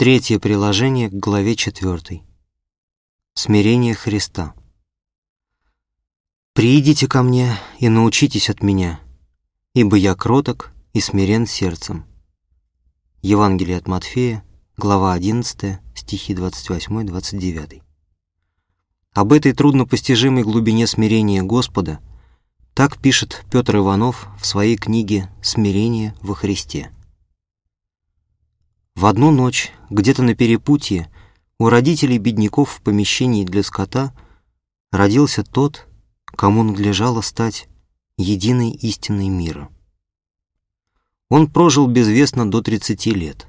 Третье приложение к главе 4. Смирение Христа. «Приидите ко мне и научитесь от меня, ибо я кроток и смирен сердцем». Евангелие от Матфея, глава 11, стихи 28-29. Об этой труднопостижимой глубине смирения Господа так пишет Петр Иванов в своей книге «Смирение во Христе». В одну ночь, где-то на перепутье, у родителей бедняков в помещении для скота родился тот, кому надлежало стать единой истиной мира. Он прожил безвестно до 30 лет,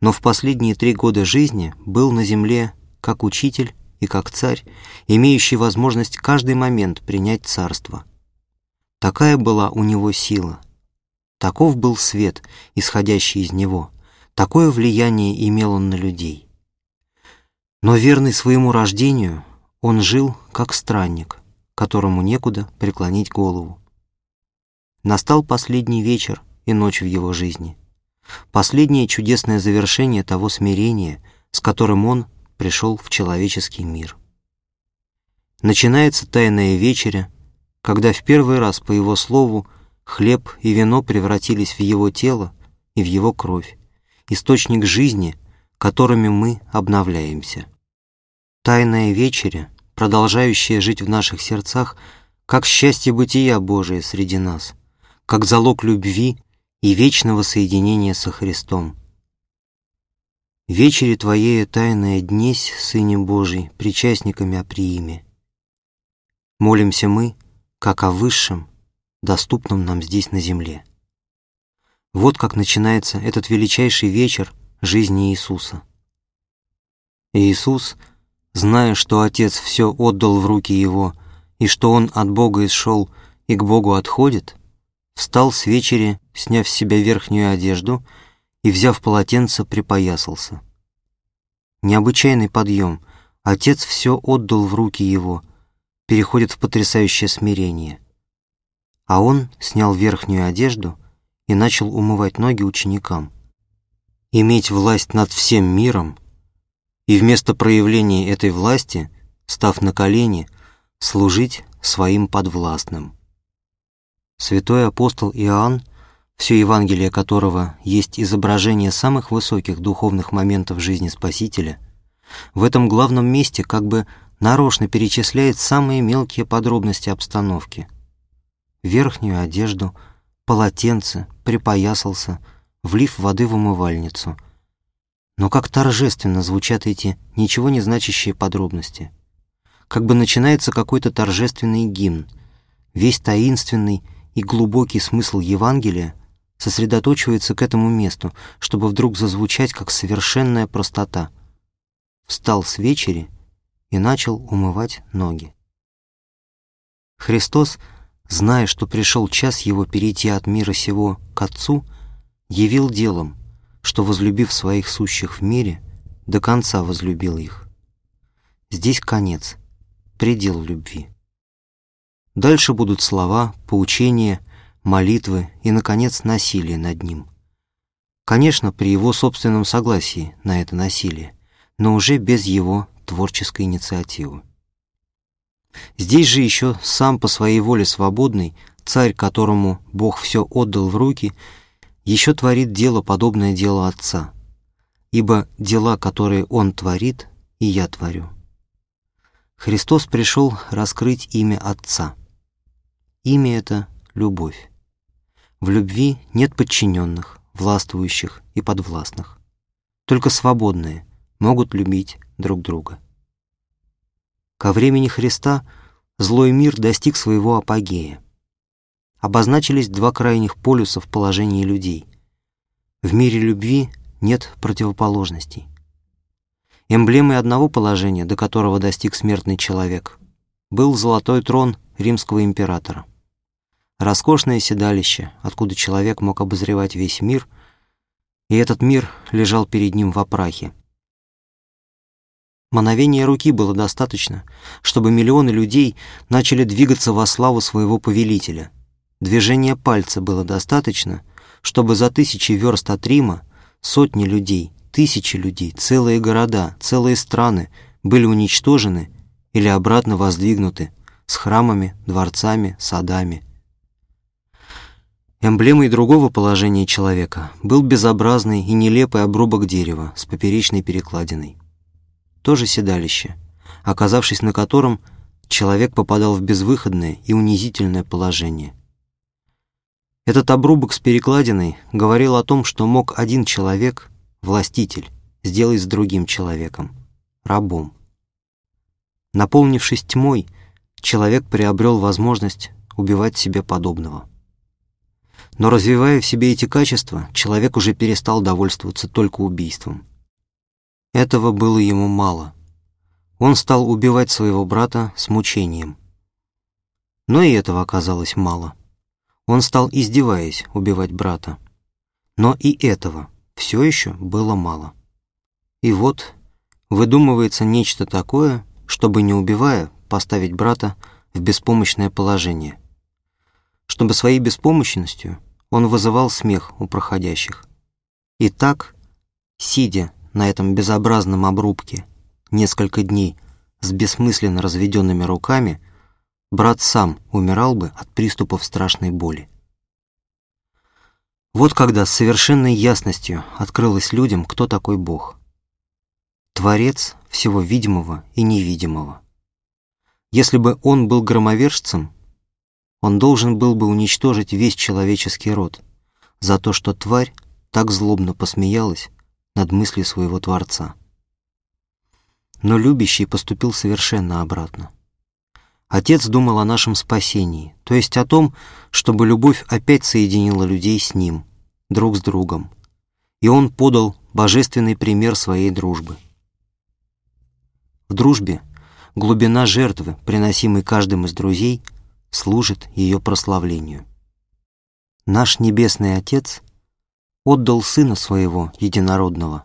но в последние три года жизни был на земле как учитель и как царь, имеющий возможность каждый момент принять царство. Такая была у него сила. Таков был свет, исходящий из него. Такое влияние имел он на людей. Но верный своему рождению, он жил как странник, которому некуда преклонить голову. Настал последний вечер и ночь в его жизни. Последнее чудесное завершение того смирения, с которым он пришел в человеческий мир. Начинается тайная вечеря, когда в первый раз, по его слову, хлеб и вино превратились в его тело и в его кровь, источник жизни, которыми мы обновляемся. Тайная вечеря, продолжающая жить в наших сердцах, как счастье бытия Божия среди нас, как залог любви и вечного соединения со Христом. Вечери Твоей тайная днесь, Сыне Божий, причастниками оприими. Молимся мы, как о высшем, доступном нам здесь на земле. Вот как начинается этот величайший вечер жизни Иисуса. Иисус, зная, что Отец все отдал в руки Его, и что Он от Бога исшел и к Богу отходит, встал с вечери, сняв с себя верхнюю одежду, и, взяв полотенце, припоясался. Необычайный подъем. Отец все отдал в руки его, переходит в потрясающее смирение. А он снял верхнюю одежду и начал умывать ноги ученикам. Иметь власть над всем миром и вместо проявления этой власти, став на колени, служить своим подвластным. Святой апостол Иоанн все Евангелие которого есть изображение самых высоких духовных моментов жизни Спасителя, в этом главном месте как бы нарочно перечисляет самые мелкие подробности обстановки. Верхнюю одежду, полотенце, припоясался, влив воды в умывальницу. Но как торжественно звучат эти ничего не значащие подробности. Как бы начинается какой-то торжественный гимн, весь таинственный и глубокий смысл Евангелия сосредоточивается к этому месту, чтобы вдруг зазвучать как совершенная простота. Встал с вечери и начал умывать ноги. Христос, зная, что пришел час его перейти от мира сего к Отцу, явил делом, что, возлюбив своих сущих в мире, до конца возлюбил их. Здесь конец, предел любви. Дальше будут слова, поучения, молитвы и, наконец, насилие над ним. Конечно, при его собственном согласии на это насилие, но уже без его творческой инициативы. Здесь же еще сам по своей воле свободный, царь, которому Бог все отдал в руки, еще творит дело, подобное делу Отца. Ибо дела, которые Он творит, и я творю. Христос пришел раскрыть имя Отца. Имя это — любовь. В любви нет подчиненных, властвующих и подвластных. Только свободные могут любить друг друга. Ко времени Христа злой мир достиг своего апогея. Обозначились два крайних полюса в положении людей. В мире любви нет противоположностей. Эмблемой одного положения, до которого достиг смертный человек, был золотой трон римского императора. Роскошное седалище, откуда человек мог обозревать весь мир, и этот мир лежал перед ним в опрахе. Мановения руки было достаточно, чтобы миллионы людей начали двигаться во славу своего повелителя. Движение пальца было достаточно, чтобы за тысячи верст от Рима сотни людей тысячи людей, целые города, целые страны были уничтожены или обратно воздвигнуты с храмами, дворцами, садами. Эмблемой другого положения человека был безобразный и нелепый обрубок дерева с поперечной перекладиной. Тоже седалище, оказавшись на котором, человек попадал в безвыходное и унизительное положение. Этот обрубок с перекладиной говорил о том, что мог один человек, властитель, сделать с другим человеком, рабом. Наполнившись тьмой, человек приобрел возможность убивать себе подобного. Но развивая в себе эти качества, человек уже перестал довольствоваться только убийством. Этого было ему мало. Он стал убивать своего брата с мучением. Но и этого оказалось мало. Он стал, издеваясь, убивать брата. Но и этого все еще было мало. И вот выдумывается нечто такое, чтобы, не убивая, поставить брата в беспомощное положение. Чтобы своей беспомощностью он вызывал смех у проходящих. И так, сидя на этом безобразном обрубке несколько дней с бессмысленно разведенными руками, брат сам умирал бы от приступов страшной боли. Вот когда с совершенной ясностью открылось людям, кто такой Бог. Творец всего видимого и невидимого. Если бы он был громовержцем, он должен был бы уничтожить весь человеческий род за то, что тварь так злобно посмеялась над мыслью своего Творца. Но любящий поступил совершенно обратно. Отец думал о нашем спасении, то есть о том, чтобы любовь опять соединила людей с Ним, друг с другом. И Он подал божественный пример своей дружбы. В дружбе глубина жертвы, приносимой каждым из друзей – служит ее прославлению. Наш Небесный Отец отдал Сына Своего Единородного,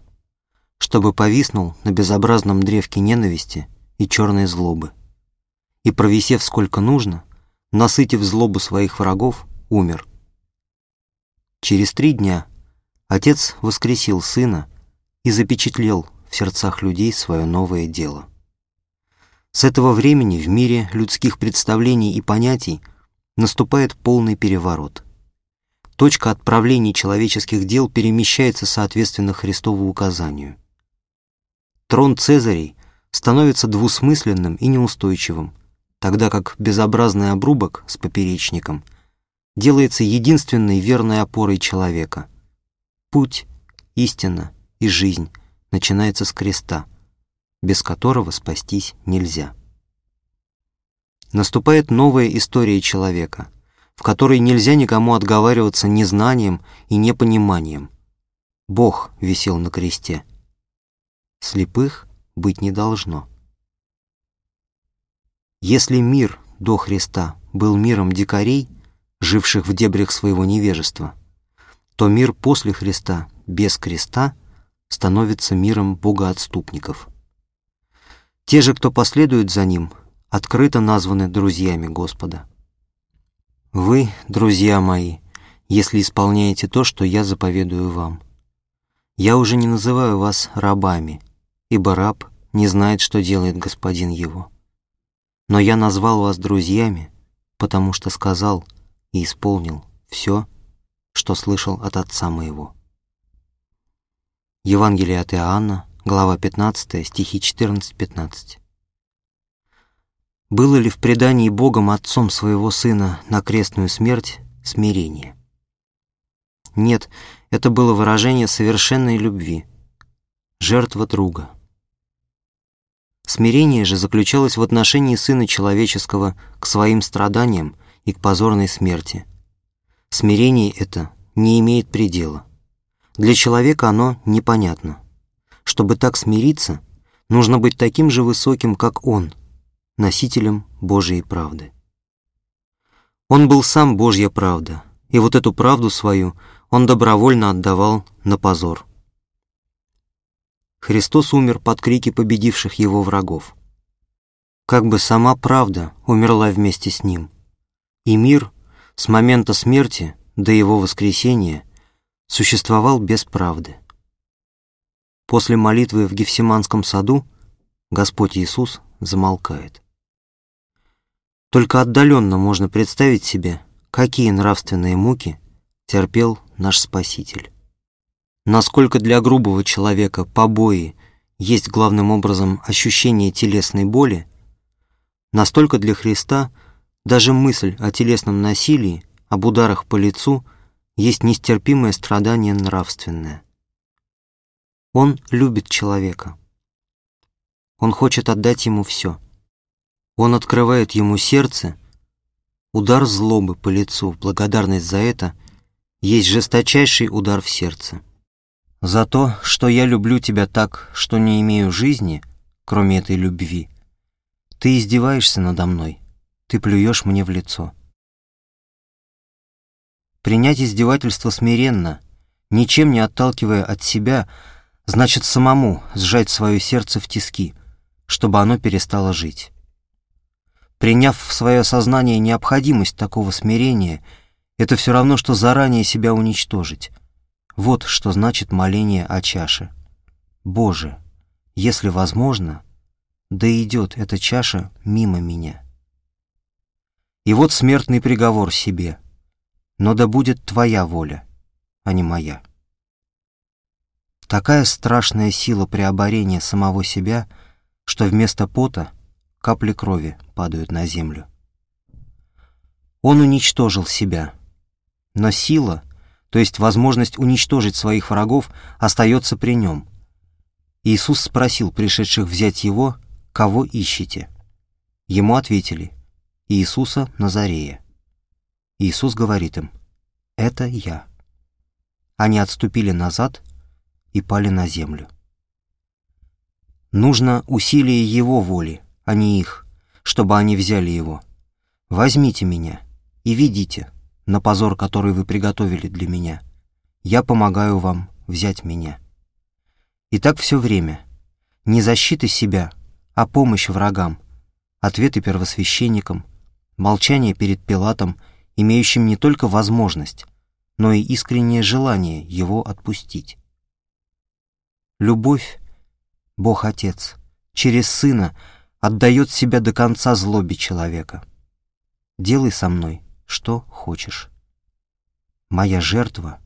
чтобы повиснул на безобразном древке ненависти и черной злобы, и, провисев сколько нужно, насытив злобу своих врагов, умер. Через три дня Отец воскресил Сына и запечатлел в сердцах людей свое новое дело. С этого времени в мире людских представлений и понятий наступает полный переворот. Точка отправления человеческих дел перемещается соответственно Христову указанию. Трон Цезарей становится двусмысленным и неустойчивым, тогда как безобразный обрубок с поперечником делается единственной верной опорой человека. Путь, истина и жизнь начинается с креста – без которого спастись нельзя. Наступает новая история человека, в которой нельзя никому отговариваться незнанием и непониманием. Бог висел на кресте. Слепых быть не должно. Если мир до Христа был миром дикарей, живших в дебрях своего невежества, то мир после Христа, без креста, становится миром богоотступников. Те же, кто последует за ним, открыто названы друзьями Господа. Вы, друзья мои, если исполняете то, что я заповедую вам. Я уже не называю вас рабами, ибо раб не знает, что делает господин его. Но я назвал вас друзьями, потому что сказал и исполнил все, что слышал от Отца моего. Евангелие от Иоанна, глава 15, стихи 14-15. Было ли в предании Богом Отцом своего Сына на крестную смерть смирение? Нет, это было выражение совершенной любви, жертва друга. Смирение же заключалось в отношении Сына Человеческого к своим страданиям и к позорной смерти. Смирение это не имеет предела. Для человека оно непонятно. Чтобы так смириться, нужно быть таким же высоким, как Он, носителем Божьей правды. Он был сам Божья правда, и вот эту правду свою он добровольно отдавал на позор. Христос умер под крики победивших его врагов. Как бы сама правда умерла вместе с ним, и мир с момента смерти до его воскресения существовал без правды. После молитвы в Гефсиманском саду Господь Иисус замолкает. Только отдаленно можно представить себе, какие нравственные муки терпел наш Спаситель. Насколько для грубого человека побои есть главным образом ощущение телесной боли, настолько для Христа даже мысль о телесном насилии, об ударах по лицу есть нестерпимое страдание нравственное. Он любит человека. Он хочет отдать ему все. Он открывает ему сердце, удар злобы по лицу, благодарность за это есть жесточайший удар в сердце. За то, что я люблю тебя так, что не имею жизни, кроме этой любви, ты издеваешься надо мной, ты плюешь мне в лицо. Принять издевательство смиренно, ничем не отталкивая от себя, значит самому сжать свое сердце в тиски, чтобы оно перестало жить. Приняв в свое сознание необходимость такого смирения, это все равно, что заранее себя уничтожить. Вот что значит моление о чаше. Боже, если возможно, да идет эта чаша мимо меня. И вот смертный приговор себе. Но да будет твоя воля, а не моя. Такая страшная сила преоборения самого себя, что вместо пота капли крови падают на землю. Он уничтожил себя, но сила — то есть возможность уничтожить своих врагов, остается при нем. Иисус спросил пришедших взять его, кого ищете? Ему ответили, Иисуса Назарея. Иисус говорит им, это я. Они отступили назад и пали на землю. Нужно усилие Его воли, а не их, чтобы они взяли Его. Возьмите меня и ведите, на позор, который вы приготовили для меня. Я помогаю вам взять меня. И так все время. Не защиты себя, а помощь врагам, ответы первосвященникам, молчание перед Пилатом, имеющим не только возможность, но и искреннее желание его отпустить. Любовь, Бог Отец, через Сына отдает себя до конца злобе человека. Делай со мной что хочешь. Моя жертва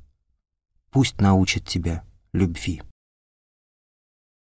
пусть научит тебя любви.